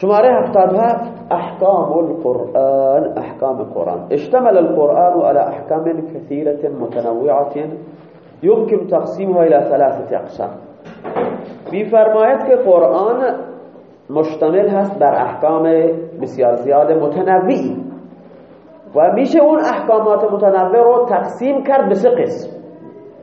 شماره 77 احکام القرآن احکام قرآن. اشتمل القرآن على احکام كثيرة متنوعة يمكن تقسيمها الى ثلاثة اقسام. میفرماید که قرآن مشتمل هست بر احکام بسیار زیاد متنوعی. و میشه اون احکامات متنوع رو تقسیم کرد به سه قسم.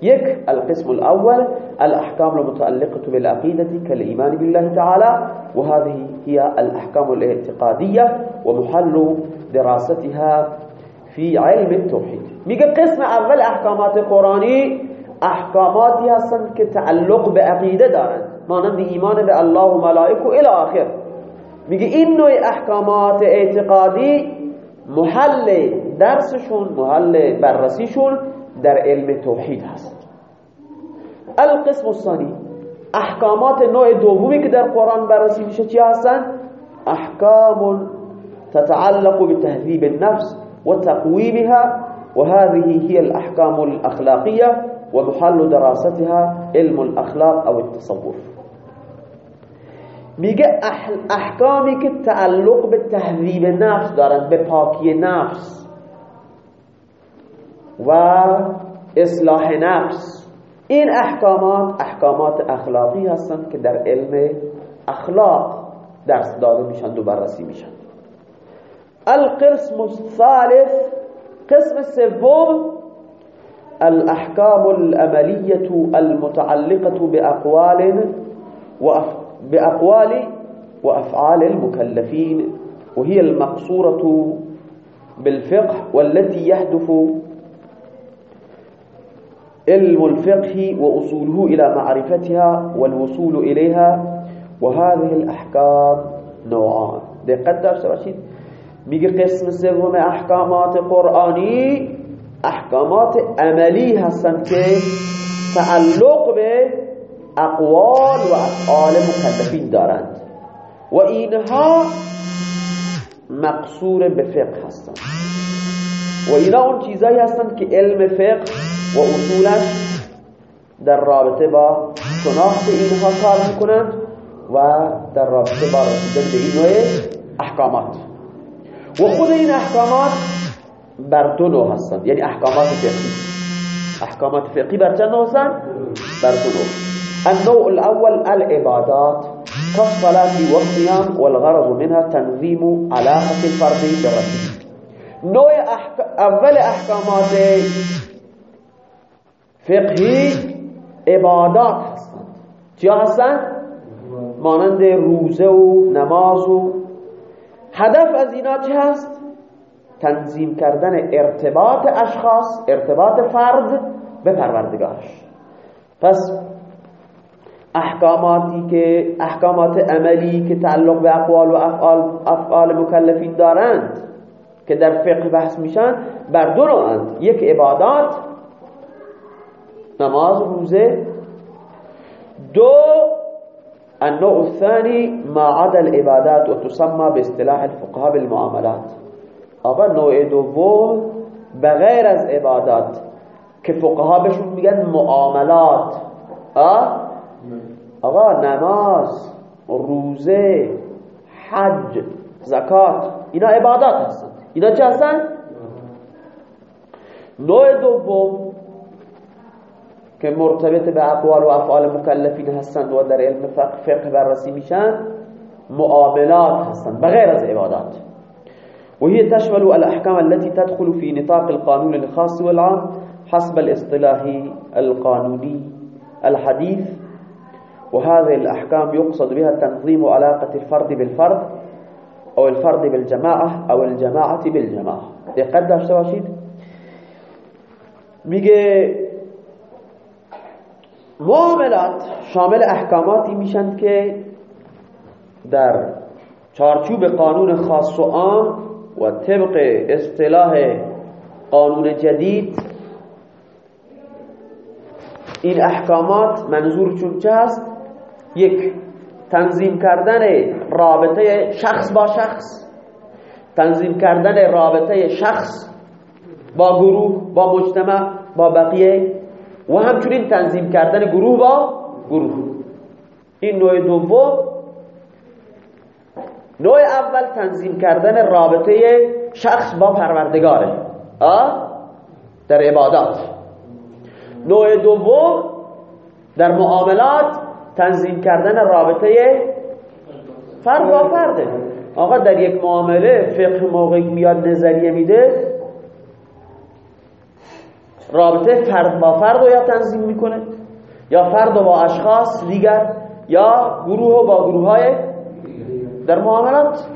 یک القسم الأول الاحکام المتعلقة بالعقيدة كالإيمان بالله تعالى وهذه هي الأحكام الاعتقادية ومحل دراستها في علم التوحید میگه قسم أول احکامات قرآنی احکاماتی هستند که تعلق به عقیده دارند مانند ایمان به الله و ملائکه و الی آخر. میگه این نوع احکامات اعتقادی محل درسشون محل بررسیشون در علم توحید هست. القسم الثانی احکامات نوع دومی که در قرآن بررسی میشه چی هستن؟ احکام تتعلق بتهذیب النفس وتقويمها وهذه هي الأحكام الأخلاقية ومحل دراستها علم الأخلاق أو التصوف. میگه احکامی که تعلق به تهذیب نفس دارند به پاکی نفس. و اصلاح نفس. این احکامات احکامات اخلاقی هستند که در علم اخلاق درس داده میشن و بررسی میشن. القسم الثالث قسم سوم الاحکام العملية المتعلقة بأقوال بأقوال وأفعال المكلفين وهي المقصورة بالفقه والتي يهدف علم الفقه وأصوله إلى معرفتها والوصول إليها وهذه الأحكام نوعان. دقت داشته باشید میگه قسم سوم احکامات قرآنی احکامات عملی هستند که تعلق به اقوال و افعال مکلفین دارند و اینها مقصور به فقه هستند. و اینا اون چیزایی هستند که علم فقه و اصولش در رابطه با شناخت اینها کار می‌کنند و در رابطه با رسیدن به این نوع احکامات. و خود این احکامات بر دو نوع هستند. یعنی احکامات فقهی. احکامات فقهی بر چند نوع هستند؟ بر دو نوع. النوع الأول العبادات. كالصلاة والصيام والغرض منها تنظيم علاقة الفرد بربه نوع أحك... اول احکامات فقهی عبادات هستند چیا هستند؟ مانند روزه و نماز و هدف از اینا چه هست؟ تنظیم کردن ارتباط اشخاص ارتباط فرد به پروردگارش پس احکاماتی که احکامات عملی که تعلق به اقوال و افعال, افعال مکلفین دارند که در فقه بحث میشن بر دو نوعند یک عبادات نماز روزه. دو النوع الثاني ما عدا العبادات وتسمى باصطلاح الفقهاء بالمعاملات. اما نوع دوم بغیر از عبادات که فقها بهشون میگن معاملات. آقا نماز روزه حج زکات اینا عبادات هستن. اینا چه هستن؟ نوع دوم که مرتبط به اقوال و افعال مکلفین هستند و در علم فقه بررسی میشن معاملات هستند بغیر از عبادات. وهي تشمل الأحكام التي تدخل في نطاق القانون الخاص والعام حسب الاصطلاح القانوني الحديث وهذه الأحكام يقصد بها تنظيم علاقة الفرد بالفرد أو الفرد بالجماعة أو الجماعة بالجماعة. دقت داشته باشید. میگه معاملات شامل احکاماتی میشند که در چارچوب قانون خاص و عام و طبق اصطلاح قانون جدید این احکامات منظورشون چه هست یک تنظیم کردن رابطه شخص با شخص. تنظیم کردن رابطه شخص با گروه با مجتمع با بقیه. و همچنین تنظیم کردن گروه با گروه. این نوع دوم نوع اول تنظیم کردن رابطه شخص با پروردگاره؟ در عبادات. نوع دوم در معاملات تنظیم کردن رابطه فرد با فرده. آقا در یک معامله فقه موقعی میاد نظریه میده رابطه فرد با فرد رو یا تنظیم می‌کنه یا فرد با اشخاص دیگر یا گروه با گروه های در معاملات.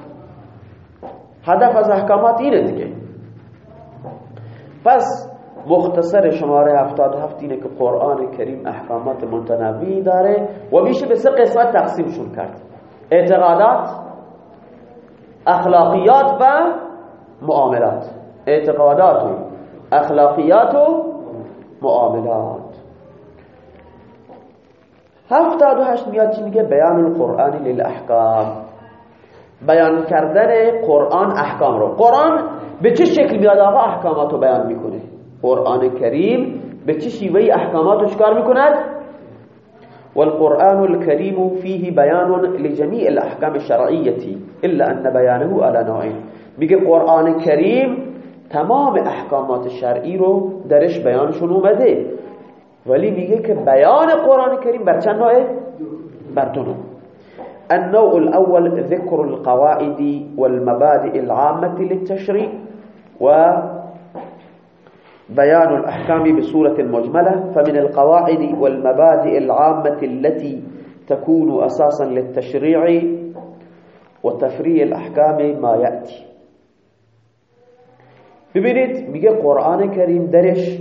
هدف از احکامات اینه دیگه. پس مختصر شماره 77 اینه که قرآن کریم احکامات متنوعی داره و میشه به سه قسمت تقسیمشون کرد. اعتقادات اخلاقیات و معاملات. اعتقادات اخلاقیات و معاملات. هفتاد و هشت میاد چی میگه؟ بیان القرآن للاحکام بیان کردن قرآن احکام رو. قرآن به چه شکل میاد آقا؟ احکامات رو بیان می‌کنه. قرآن کریم به چه شیوه احکامات رو شکار می‌کند؟ والقرآن الكريم فيه بيان لجميع الأحكام الشرعية إلا أن بيانه على نوعين میگه قرآن کریم تمام احکامات شرعی رو درش بیانشون اومده ولی میگه که بیان قرآن کریم بر چند نوعه؟ بر دو نوع. النوع الأول ذكر القواعد والمبادئ العامة للتشريع وبيان الأحكام بصورة مجملة. فمن القواعد والمبادئ العامة التي تكون أساسا للتشريع وتفريع الأحكام ما يأتي ببینید میگه قرآن کریم درش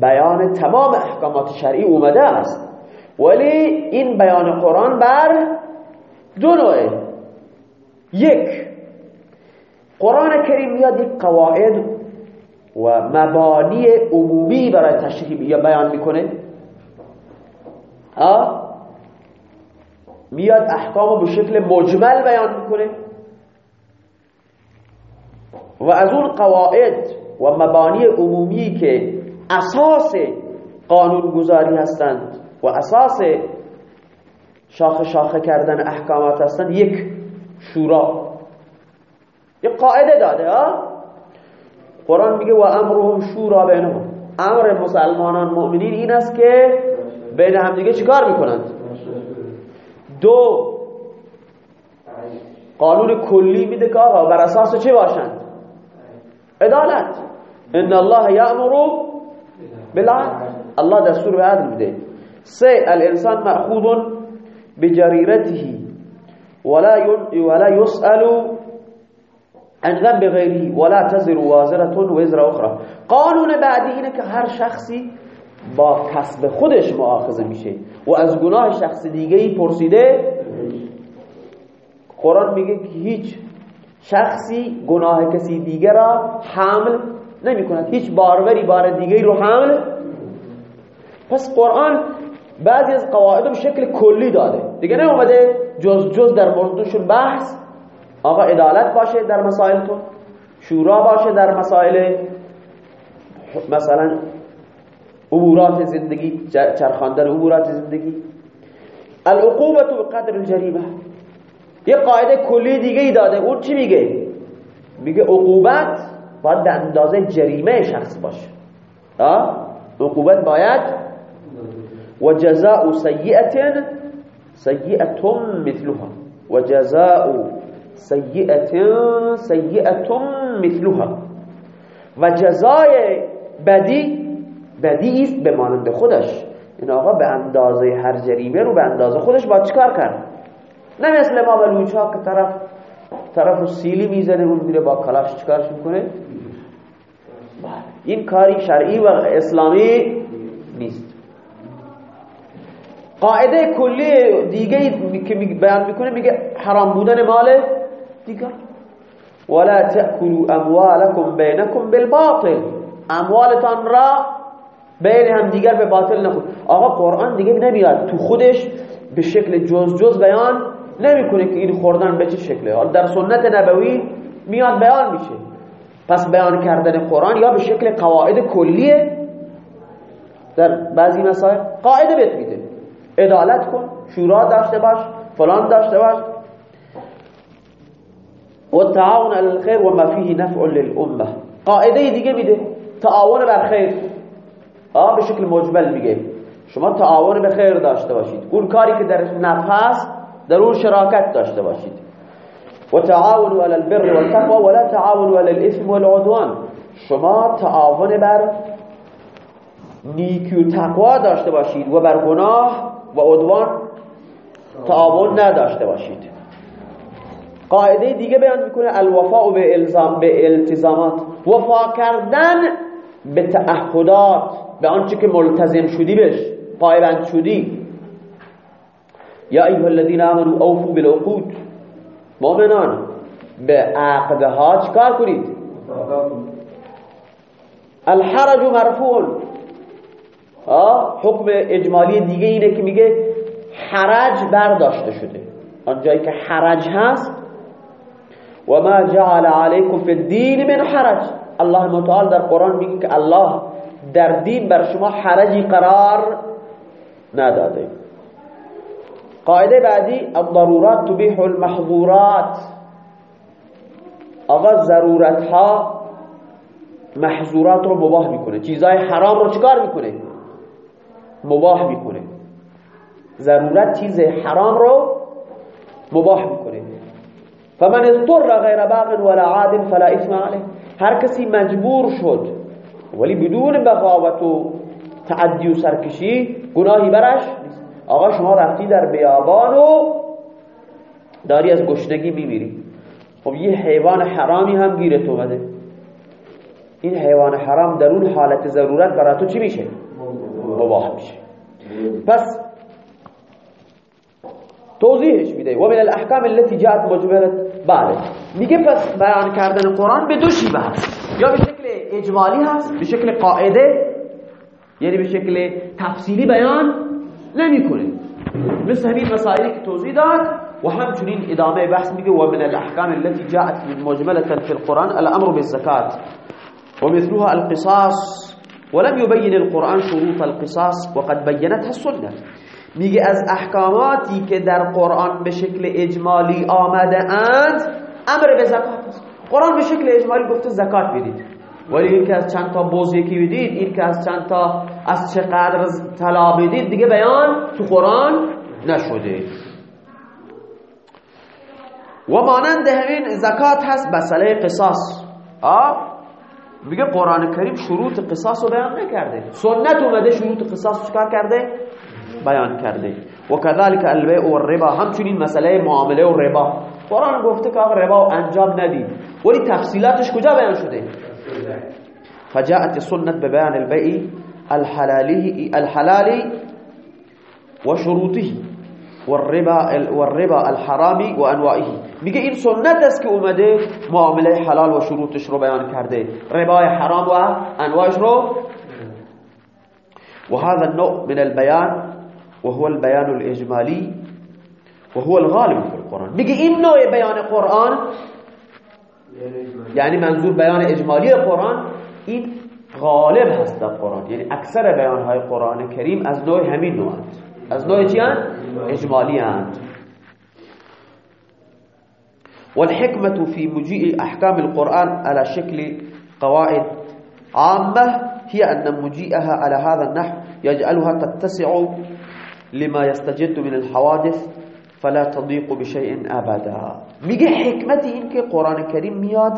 بیان تمام احکامات شرعی اومده است. ولی این بیان قرآن بر دو نوعه. یک قرآن کریم میاد یک قواعد و مبانی عمومی برای تشریح یا بیان می‌کنه. ها؟ میاد احکام به شکل مجمل بیان می‌کنه. و از اون قواعد و مبانی عمومی که اساس قانون گذاری هستند و اساس شاخ شاخه کردن احکامات هستند یک شورا یک قاعده داده ها؟ قرآن میگه و امرهم شورا بینهم. امر مسلمانان مؤمنین این است که بین همدیگه چیکار می‌کنند؟ دو قانون کلی میده که آقا بر اساس چه باشند؟ عدالت. ان الله یامر بالعدل. الله دستور به عدل میده سه الانسان مأخوذ بجریرته ولا ولا يسأل عن ذنب غیری ولا تزر وازرة وزر اخرى قانون بعدی اینه که هر شخصی با کسب خودش مؤاخذه میشه. و از گناه شخص دیگه ای پرسیده قرآن میگه که هیچ شخصی گناه کسی دیگه را حمل نمی کند هیچ باروری بار دیگه رو حمل پس قرآن بعضی از قواعد به شکل کلی داده. دیگه نه اومده جز جز در موردشون بحث. آقا عدالت باشه در مسائل تو. شورا باشه در مسائل مثلا امورات زندگی چرخاندن امورات زندگی. العقوبت به قدر الجریمه یه قاعده کلی دیگه ای داده. اون چی میگه؟ میگه عقوبت باید به اندازه جریمه شخص باشه. عقوبت باید و جزاء سیئت سیئت مثلها. و جزاء سیئت سیئت مثلها. و جزای بدی بدی است به مانند خودش. این آقا به اندازه هر جریمه رو به اندازه خودش با چکار کرد؟ نه مثل ما بلوچ ها که طرف طرف سیلی می‌زنه اون میره با کلاش چکارش می‌کنه؟ این کاری شرعی و اسلامی نیست. قاعده کلی دیگه که بیان می‌کنه میگه حرام بودن مال دیگر ولا تأكلوا اموالكم بينكم بالباطل. اموالتان را بین هم دیگر به باطل نخود آقا قرآن دیگه نمیاد. تو خودش به شکل جز جز بیان نمی‌کنه که این خوردن به چه شکله. حال در سنت نبوی میاد بیان میشه. پس بیان کردن قرآن یا به شکل قواعد کلیه در بعضی مسائل قاعده بهت میده. عدالت کن شورا داشته باش فلان داشته باش. و تعاون علی الخیر و ما فیه نفع للامه. قاعده دیگه میده. تعاون بر خیر. آه به شکل مجمل میگه. شما تعاون به خیر داشته باشید. اون کاری که در نفع هست در اون شراکت داشته باشید. و تعاون علی البر والتقوى ولا تعاون علی الاثم والعدوان شما تعاون بر نیکی و تقوا داشته باشید و بر گناه و عدوان تعاون نداشته باشید. قاعده دیگه بیان می‌کنه الوفاء به الزام به التزامات. وفا کردن به تعهدات به آنچه که ملتزم شدی بش پایبند شدی. یا ایها الذین آمنوا اوفوا بالعقود. مؤمنان به عقدها چکار کنید. الحرج مرفوع. حکم اجمالی دیگه اینه که میگه حرج برداشته شده. آنجایی که حرج هست و ما جعل علیکم فی الدین من حرج. الله متعال در قرآن میگه که الله در دین بر شما حرجی قرار نداده. قاعده بعدی الضرورات تبیح المحظورات. آقا ضرورت ها محظورات رو مباح می‌کنه. چیزای حرام رو چکار می‌کنه؟ مباح می‌کنه. ضرورت چیز حرام رو مباح می‌کنه. فمن اضطر غیر باغ ولا عاد فلا اثم علیه. هر کسی مجبور شد ولی بدون بغاوت و تعدی و سرکشی گناهی برش آقا شما رفتی در بیابان و داری از گشنگی میمیری. خب یه حیوان حرامی هم گیرت اومده. این حیوان حرام در اون حالت ضرورت برای تو چی میشه؟ مباح میشه. پس توضیحش میده. و من الاحکام التي جاءت مجملت بله میگه پس بیان کردن قرآن به دو شیوه هست. یا به شکل اجمالی هست به شکل قاعده یعنی به شکل تفصیلی بیان نمی‌کنه. مثل همین مسائلی که توضیح داد و همچنین ادامه بحث میگه و من الاحکام التي جاءت مجملة في القرآن الامر بالزكاة ومثلها القصاص. ولم يبين القرآن شروط القصاص وقد بينتها السنة. میگه از احکاماتی که در قرآن به شکل اجمالی آمده اند امر به زکات قرآن به شکل اجمالی گفته زکات بدید. ولی این که از چند تا بوز یکی بدید این که از چند تا از چقدر طلا بدید دیگه بیان تو قرآن نشده. و مانند همین زکات هست مسئله قصاص. آه؟ میگه قرآن کریم شروط قصاص رو بیان نکرده. سنت اومده شروط قصاص رو چکار کرده؟ بیان کرده. و كذلك البيع و الربا همچنین مسئله معامله و ربا. قرآن گفته که آقا ربا انجام ندید. ولی تفصیلاتش کجا بیان شده؟ فجاءت السنة ببيان البيع الحلالي الحلال وشروطه والربا والربا الحرامي وأنواعه. میگه این سنت است که اومده معاملة حلال و شروطش رو بیان کرده ربای حرام و انواعش رو وهذا النوع من البيان وهو البيان الإجمالي وهو الغالب في القرآن. میگه این نوع بیان قرآن یعنی منظور بیان اجمالی قرآن این غالب هست در قرآن. یعنی اکثر بیان های قرآن کریم از نوع همین نوع هست. از نوع چی اجمالی هست. والحكمة في مجيء أحكام القرآن على شكل قواعد عامة هي أن مجيئها على هذا النحو يجعلها تتسع لما يستجد من الحوادث فلا تضيق بشيء ابدا. میگه حکمت این که قرآن کریم میاد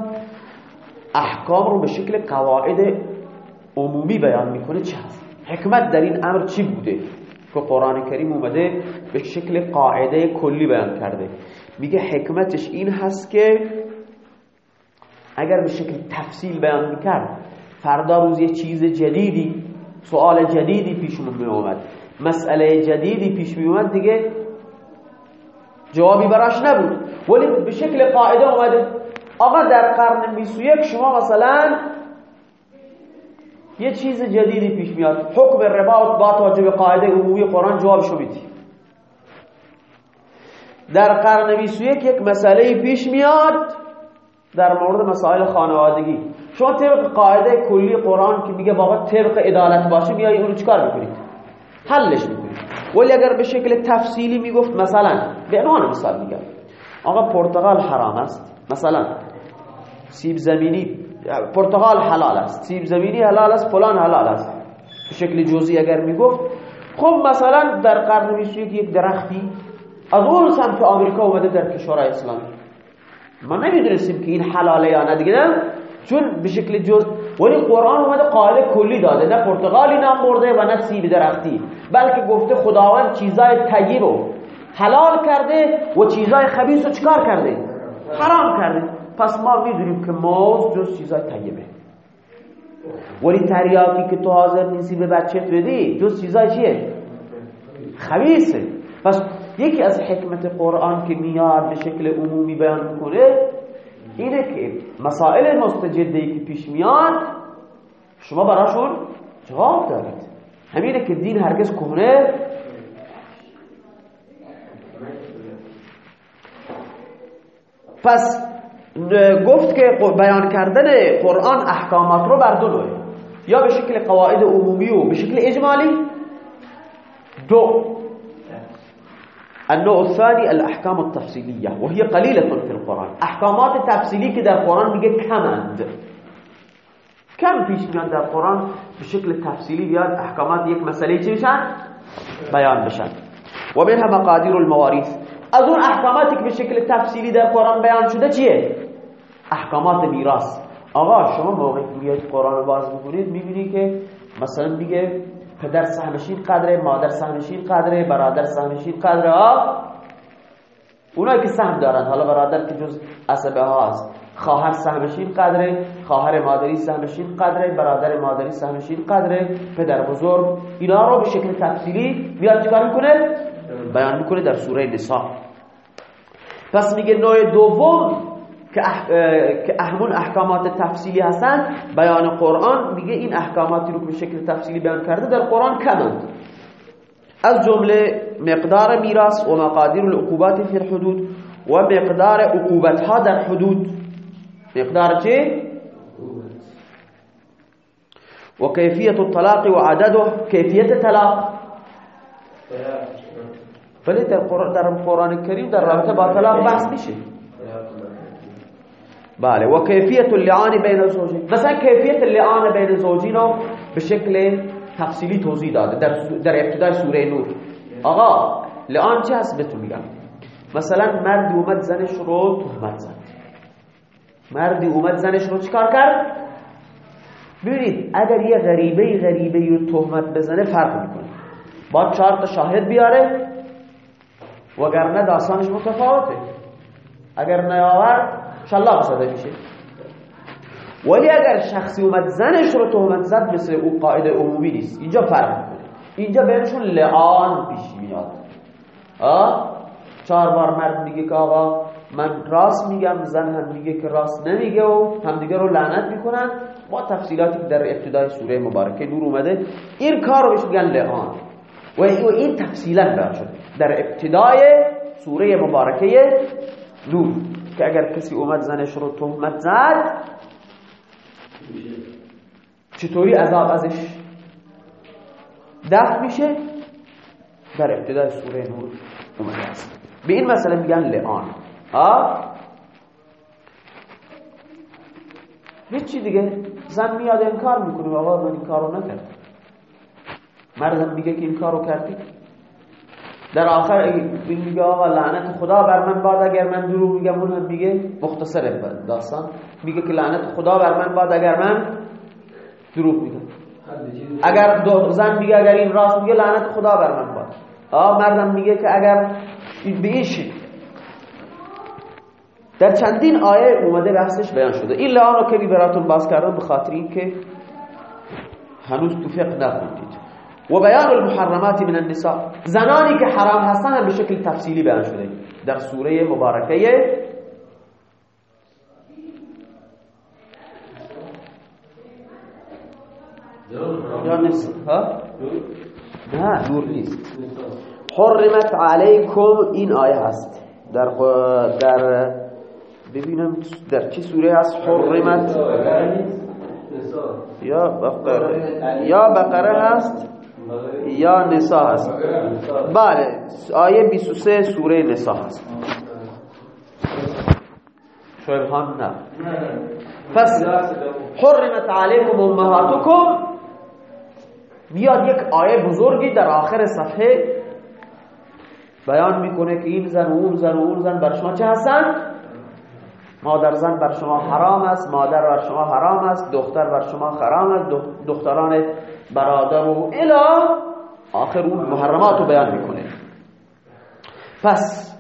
احکام رو به شکل قواعد عمومی بیان می‌کنه چه هست؟ حکمت در این امر چی بوده؟ که قرآن کریم اومده به شکل قاعده کلی بیان کرده. میگه حکمتش این هست که اگر به شکل تفصیل بیان می‌کرد فردا روز یه چیز جدیدی سوال جدیدی پیش می اومد مسئله جدیدی پیش می اومد دیگه جوابی براش نبود. ولی به شکل قاعده اومده. آقا در قرن 21 شما مثلا یه چیز جدیدی پیش میاد. حکم ربا با توجه به قاعده عمومی قرآن جوابشو میدی. در قرن 21 یک مسئله پیش میاد در مورد مسائل خانوادگی. شما طبق قاعده کلی قرآن که میگه بابا طبق عدالت باشه میای اونو چیکار می‌کنید حلش می‌کنید ولی اگر به شکل تفصیلی می‌گفت مثلا به عنوان مثال میگم. آقا پرتغال حرام است. مثلا سیب زمینی پرتغال حلال است. سیب زمینی حلال است فلان حلال است. به شکل جزئی اگر می‌گفت خب مثلا در قرن 21 یک درختی از اون سمت آمریکا اومده در کشورهای اسلامی. ما نمی‌دونستیم که این حلاله یا نه دیگه چون به شکل جز ولی قرآن اومده قاعده کلی داده. نه پرتغالی نام برده و نه سیب درختی. بلکه گفته خداوند چیزای طیب رو حلال کرده و چیزای خبیث رو چکار کرده؟ حرام کرده. پس ما می‌دونیم که موز جز چیزای طیبه. ولی تریاکی که تو حاضر نیستی به بچه بدی جز چیزای چیه؟ خبیثه. پس یکی از حکمت قرآن که میاد به شکل عمومی بیان می‌کنه اینه که مسائل مستجده که پیش میاد شما براشون جواب دارید. همینه که دین هرگز کهنه پس گفت که بیان کردن قرآن احکامات رو بر دو یا به شکل قواعد عمومی و به شکل اجمالی دو. النوع الثاني الأحكام التفصيلية وهي قليلة في القرآن. أحكامات التفصيلية در قرآن میگه کمند. کم پیش میاد در قرآن به شکل تفصیلی بیاد احکامات یک مسئله چی بشن؟ بیان بشن. و منها مقادیر المواريث از اون احکاماتی که به شکل تفصیلی در قرآن بیان شده چیه؟ احکامات میراث. آقا شما موقعی میاد قرآن باز می‌کنید می‌بینی که مثلا میگه پدر سهمشین قدره مادر سهمشین قدره برادر سهمشین قدره ها اونایی که سهم دارن. حالا برادر که جز عصبه هاست خواهر سهمشین قدره خواهر مادری سهمشین قدره برادر مادری سهمشین قدره پدر بزرگ. اینا رو به شکل تفصیلی بیاد چیکار می‌کنه؟ بیان می‌کنه در سوره نساء. پس میگه نوع دوم که احمون احکامات تفصیلی هستن بیان قرآن میگه این احکاماتی رو به شکل تفصیلی بیان کرده در قرآن کمند از جمله مقدار میراث و مقادیر العقوبات فی الحدود و مقدار عقوبت ها در حدود. مقدار چه؟ و کیفیت الطلاق و عدده کیفیت طلاق. ولی در قرآن کریم در رابطه با طلاق بحث میشه. بله. و کیفیت اللعان بین الزوجین مثلا کیفیت اللعان بین الزوجین رو به شکل تفصیلی توضیح داده در, در ابتدای سوره نور. آقا لعان چه هست بهتون میگم؟ مثلا مردی اومد زنش رو تهمت زد. مردی اومد زنش رو چیکار کرد؟ ببینید اگر یه غریبه غریبه رو تهمت بزنه فرق می‌کنه. با چهار تا شاهد بیاره وگرنه داستانش متفاوته. اگر نیاورد شلاق زده میشه. ولی اگر شخصی اومد زنش رو تهمت زد مثل او قاعده عمومی نیست. اینجا فرق می‌کنه. اینجا بینشون لعان پیش میاد. آه چهار بار مرد میگه که آقا من راست میگم زن هم میگه که راست نمیگه و همدیگه رو لعنت می‌کنن. با تفصیلاتی که در ابتدای سوره مبارکه نور اومده این کار رو بهش میگن لعان. و این تفصیلا بیان شد. در ابتدای سوره مبارکه نور. که اگر کسی اومد زنش رو تهمت زد چطوری عذاب ازش؟ دفع میشه در ابتدای سوره نور اومده است. به این مسئله میگن لعان. هیچی دیگه؟ زن میاد انکار می‌کنه بابا من این کارو نکردم. مردم میگه که این کارو کردی؟ در آخر میگه آقا لعنت خدا بر من باد اگر من دروغ میگم اون هم میگه مختصر داستان. میگه که لعنت خدا بر من باد اگر من دروغ میگم. اگر دو زن میگه اگر این راست میگه لعنت خدا بر من باد. آه مردم میگه که اگر به این در چندین آیه اومده بحثش بیان شده. این لعان رو که براتون باز کردم به خاطر این که هنوز تو فقه نخوندید. و بیان المحرمات من النساء. زنانی که حرام هستن هم به شکل تفصیلی بیان شده. در سوره مبارکه یا ها؟ نه نور نیست. حرمت علیکم این آیه هست. در در ببینم در چه سوره هست. حرمت یا بقره یا بقره هست. یا نسا هست. بله آیه 23 سوره نسا هست. شبهان نه. پس حرمت علیکم امهاتکم. میاد یک آیه بزرگی در آخر صفحه بیان می‌کنه که این زن و اون زن و اون زن بر شما چه هستن؟ مادر زن بر شما حرام است مادر بر شما حرام است دختر بر شما حرام است دختران برادر و الا آخر اون محرمات رو بیان می‌کنه. پس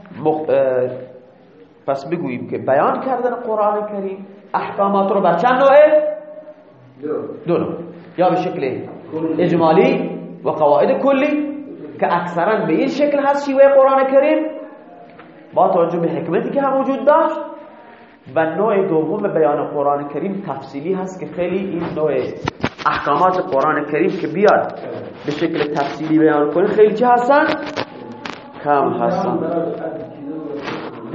پس بگوییم که بیان کردن قرآن کریم احکامات رو بر چند نوعه؟ دو نوع یا به شکل اجمالی و قواعد کلی که اکثرا به این شکل هست شیوه قرآن کریم. با توجه به حکمتی که هم وجود داشت. و نوع دوم بیان قرآن کریم تفصیلی هست که خیلی این نوع احکامات قرآن کریم که بیاد به شکل تفصیلی بیان کنه خیلی چه هستن؟ کم هستن.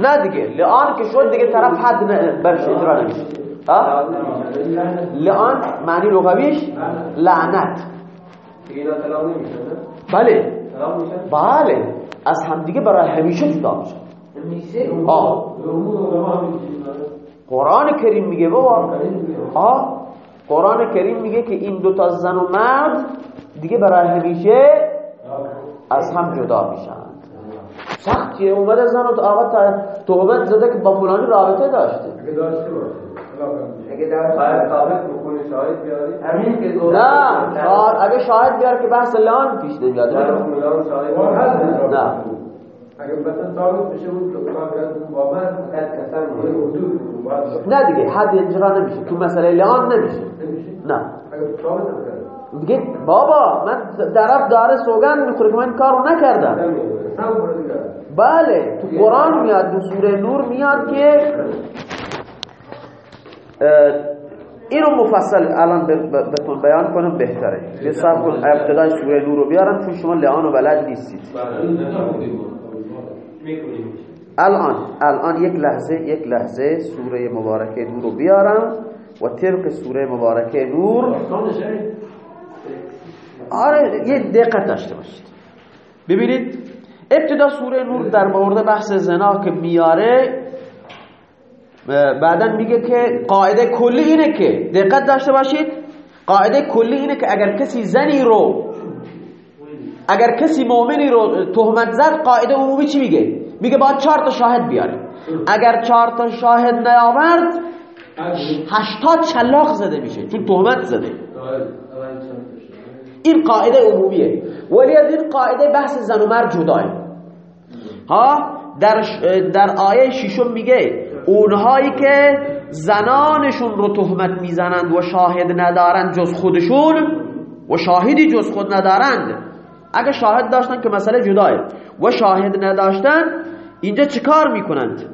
نه دیگه لعان که شد دیگه طرف حد برش اجرا نمیشه. لعان معنی لغویش لعنت. بله. بله. از همدیگه برای همیشه جدا میشه. قرآن کریم میگه بابا. آه. قرآن کریم میگه که این دوتا زن و مرد دیگه برای همیشه از هم جدا میشن. سختیه. اومده زن و آقا تهمت زده که با فلانی رابطه داشته. اگه داشته باشه. اگه در ثابت بکنه شاهد بیاری. همین که نه. اگه شاهد بیار که بحث لان پیش نمیاد. نه. اگه مثلا ثابت بشه اون با من نه دیگه حد اجرا نمیشه. تو مسئله لان نمیشه. نه. دیگه بابا من طرف داره سوگن می‌خوره که من کارو نکردم. بله تو قرآن میاد تو سوره نور میاد که اینو مفصل الان بهتون بیان کنم بهتره. بسر کن ابتدای سوره نور رو بیارم چون شما لعان و بلد نیستید. الان الان یک لحظه یک لحظه سوره مبارکه نور رو بیارم و طبق سوره مبارکه نور آره یه دقت داشته باشید. ببینید ابتدا سوره نور در مورد بحث زنا که میاره بعدا میگه که قاعده کلی اینه که دقت داشته باشید. قاعده کلی اینه که اگر کسی زنی رو اگر کسی مؤمنی رو تهمت زد قاعده عمومی چی میگه؟ میگه باید چهار تا شاهد بیاری اگر چهار تا شاهد نیاورد هشتاد چلاق زده میشه چون تهمت زده. این قاعده عمومیه. ولی از این قاعده بحث زن و مرد جداه. ها؟ در, در آیه ششم میگه اونهایی که زنانشون رو تهمت می‌زنند و شاهد ندارند جز خودشون و شاهدی جز خود ندارند. اگه شاهد داشتن که مسئله جداه و شاهد نداشتن اینجا چیکار می‌کنند؟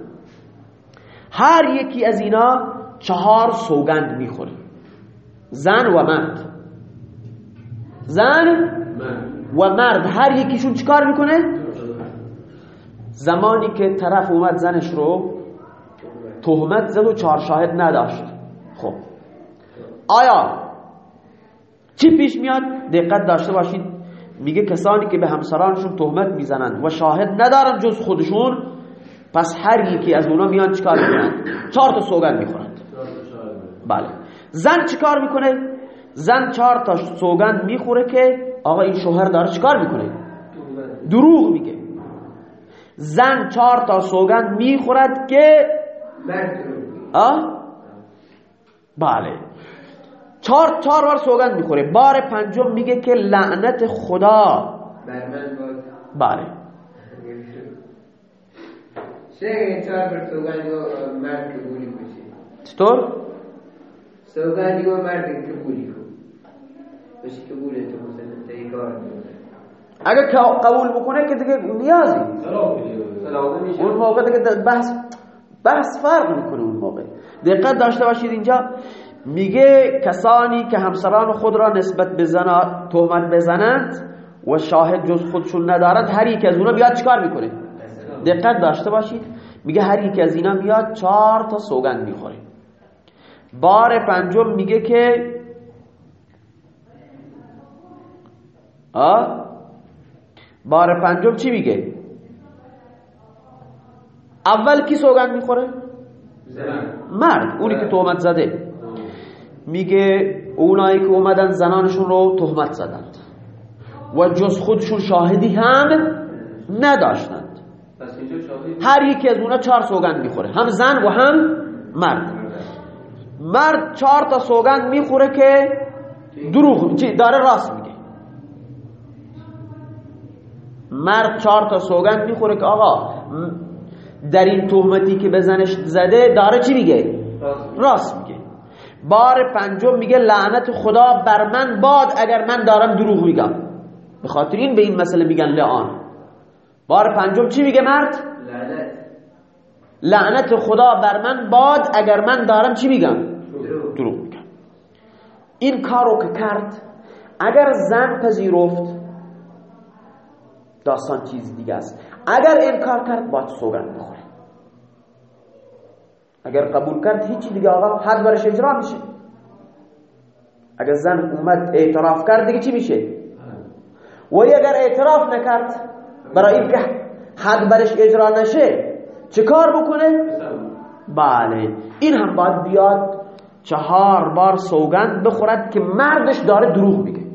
هر یکی از اینا چهار سوگند می‌خوره. زن و مرد. زن و مرد. هر یکیشون چیکار می‌کنه؟ زمانی که طرف اومد زنش رو تهمت زد و چهار شاهد نداشت. خب. آیا چی پیش میاد؟ دقت داشته باشید. میگه کسانی که به همسرانشون تهمت می‌زنند و شاهد ندارن جز خودشون پس هر یکی از اونا میان چیکار می‌کنن؟ چهار تا سوگند می‌خورند بله. زن چیکار می‌کنه؟ زن چهار تا سوگند می‌خوره که آقا این شوهر داره چیکار می‌کنه؟ دروغ میگه. زن چهار تا سوگند می‌خورد که آه؟ بله. چهار چهار بار سوگند می‌خوره. بار پنجم میگه که لعنت خدا. بله. چهار بار سوگند و مرد قبولی کشه چطور؟ سوگندی و مرد قبولی کن بشه قبوله تو مثلا تایی کار اگه قبول بکنه که دیگه نیازی. اون موقع دیگه بحث بحث فرق می‌کنه اون موقع. دقت داشته باشید اینجا. میگه کسانی که همسران خود را نسبت به زنا تهمت بزنند و شاهد جز خودشون ندارند هر یک از اونا بیاد چیکار می‌کنه؟ دقت داشته باشید. میگه هر یک از اینا بیاد چهار تا سوگند می‌خوره. بار پنجم میگه که آه؟ بار پنجم چی میگه؟ اول کی سوگند می‌خوره؟ مرد. اونی که تهمت زده. میگه اونایی که اومدن زنانشون رو تهمت زدند. و جز خودشون شاهدی هم نداشتند. هر یکی از اونا چهار سوگند می‌خوره. هم زن و هم مرد. مرد چهار تا سوگند می‌خوره که دروغ چی؟ داره راست میگه. مرد چهار تا سوگند می‌خوره که آقا در این تهمتی که به زنش زده داره چی میگه؟ راست. میگه. بار پنجم میگه لعنت خدا بر من باد اگر من دارم دروغ میگم. به خاطر این به این مسئله میگن لعان. بار پنجم چی میگه مرد؟ لعنت. لعنت خدا بر من باد اگر من دارم چی میگم؟ دروغ. میگم. این کارو که کرد اگر زن پذیرفت داستان چیز دیگه است. اگر انکار کرد باید سوگند بخوره اگر قبول کرد هیچی دیگه آقا حد برش اجرا میشه. اگر زن اومد اعتراف کرد دیگه چی میشه؟ ولی اگر اعتراف نکرد برای اینکه حد برش اجرا نشه چه کار بکنه؟ بله. این هم باید بیاد چهار بار سوگند بخورد که مردش داره دروغ میگه.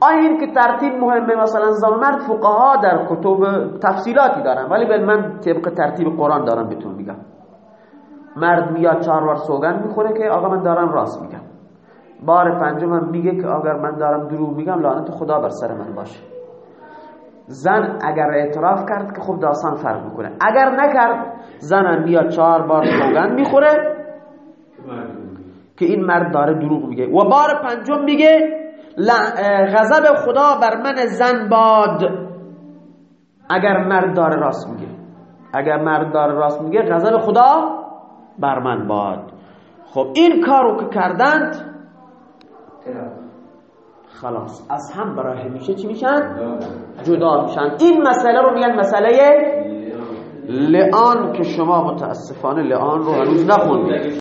آیا این که ترتیب مهمه مثلا زن مرد فقها در کتب تفصیلاتی دارن ولی به من طبق ترتیب قرآن دارم بهتون میگم. مرد میاد چهار بار سوگند می‌خوره که آقا من دارم راست میگم. بار پنجم هم میگه که اگر من دارم دروغ میگم لعنت خدا بر سر من باشه. زن اگر اعتراف کرد که خب داستان فرق می‌کنه. اگر نکرد زن هم میاد چهار بار سوگند می‌خوره. که این مرد داره دروغ میگه. و بار پنجم میگه غضب خدا بر من زن باد. اگر مرد داره راست میگه. اگر مرد داره راست میگه غضب خدا بر من باد. خب این کارو که کردند خلاص. از هم برای همیشه چی میشن؟ جدا میشن. این مسئله رو میگن مسئله لعان که شما متاسفانه لعان رو هنوز نخوندید.